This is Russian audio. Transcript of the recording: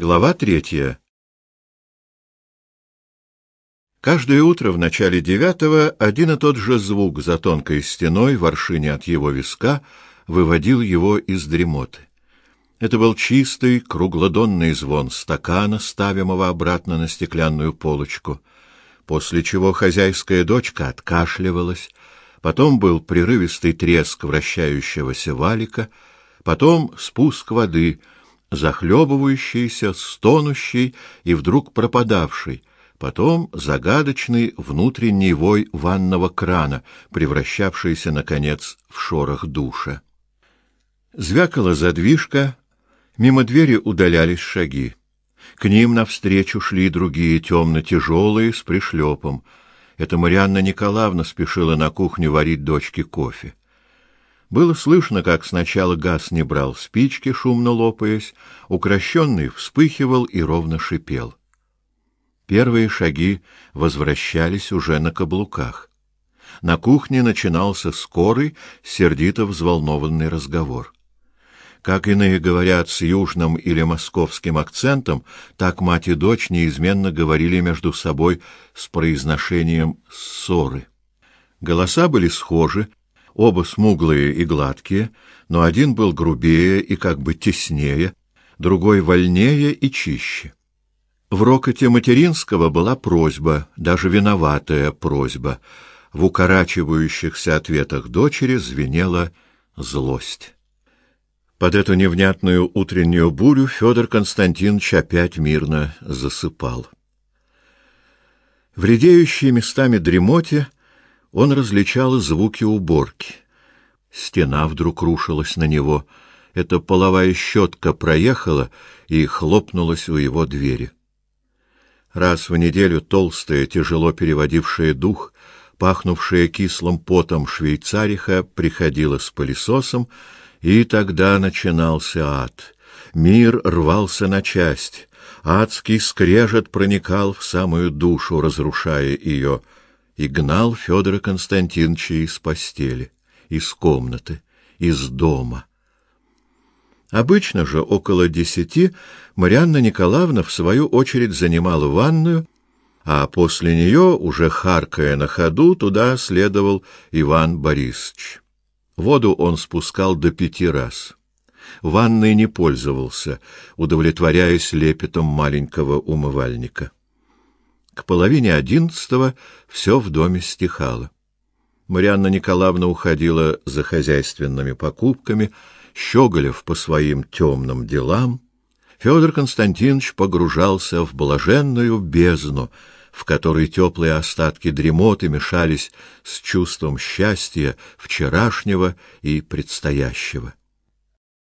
Глава третья. Каждое утро в начале девятого один и тот же звук за тонкой стеной в аршине от его виска выводил его из дремоты. Это был чистый, круглодонный звон стакана, ставимого обратно на стеклянную полочку, после чего хозяйская дочка откашливалась, потом был прерывистый треск вращающегося валика, потом спуск воды — захлебывающийся, стонущий и вдруг пропадавший, потом загадочный внутренний вой ванного крана, превращавшийся, наконец, в шорох душа. Звякала задвижка, мимо двери удалялись шаги. К ним навстречу шли другие темно-тяжелые с пришлепом. Это Марианна Николаевна спешила на кухню варить дочке кофе. Было слышно, как сначала газ не брал спички, шумно лопаясь, укращенный вспыхивал и ровно шипел. Первые шаги возвращались уже на каблуках. На кухне начинался скорый, сердито взволнованный разговор. Как иные говорят с южным или московским акцентом, так мать и дочь неизменно говорили между собой с произношением ссоры. Голоса были схожи, Оба смуглые и гладкие, но один был грубее и как бы теснее, другой вольнее и чище. В рокоте материнского была просьба, даже виноватая просьба. В укорачивающихся ответах дочери звенела злость. Под эту невнятную утреннюю бурю Федор Константинович опять мирно засыпал. В редеющей местами дремоте он различал звуки уборки. Стена вдруг рушилась на него. Эта половая щетка проехала и хлопнулась у его двери. Раз в неделю толстая, тяжело переводившая дух, пахнувшая кислым потом швейцариха, приходила с пылесосом, и тогда начинался ад. Мир рвался на часть. Адский скрежет проникал в самую душу, разрушая ее — и гнал Федора Константиновича из постели, из комнаты, из дома. Обычно же около десяти Марианна Николаевна в свою очередь занимала ванную, а после нее, уже харкая на ходу, туда следовал Иван Борисович. Воду он спускал до пяти раз. Ванной не пользовался, удовлетворяясь лепетом маленького умывальника. К половине одиннадцатого все в доме стихало. Марианна Николаевна уходила за хозяйственными покупками, Щеголев по своим темным делам. Федор Константинович погружался в блаженную бездну, в которой теплые остатки дремоты мешались с чувством счастья вчерашнего и предстоящего.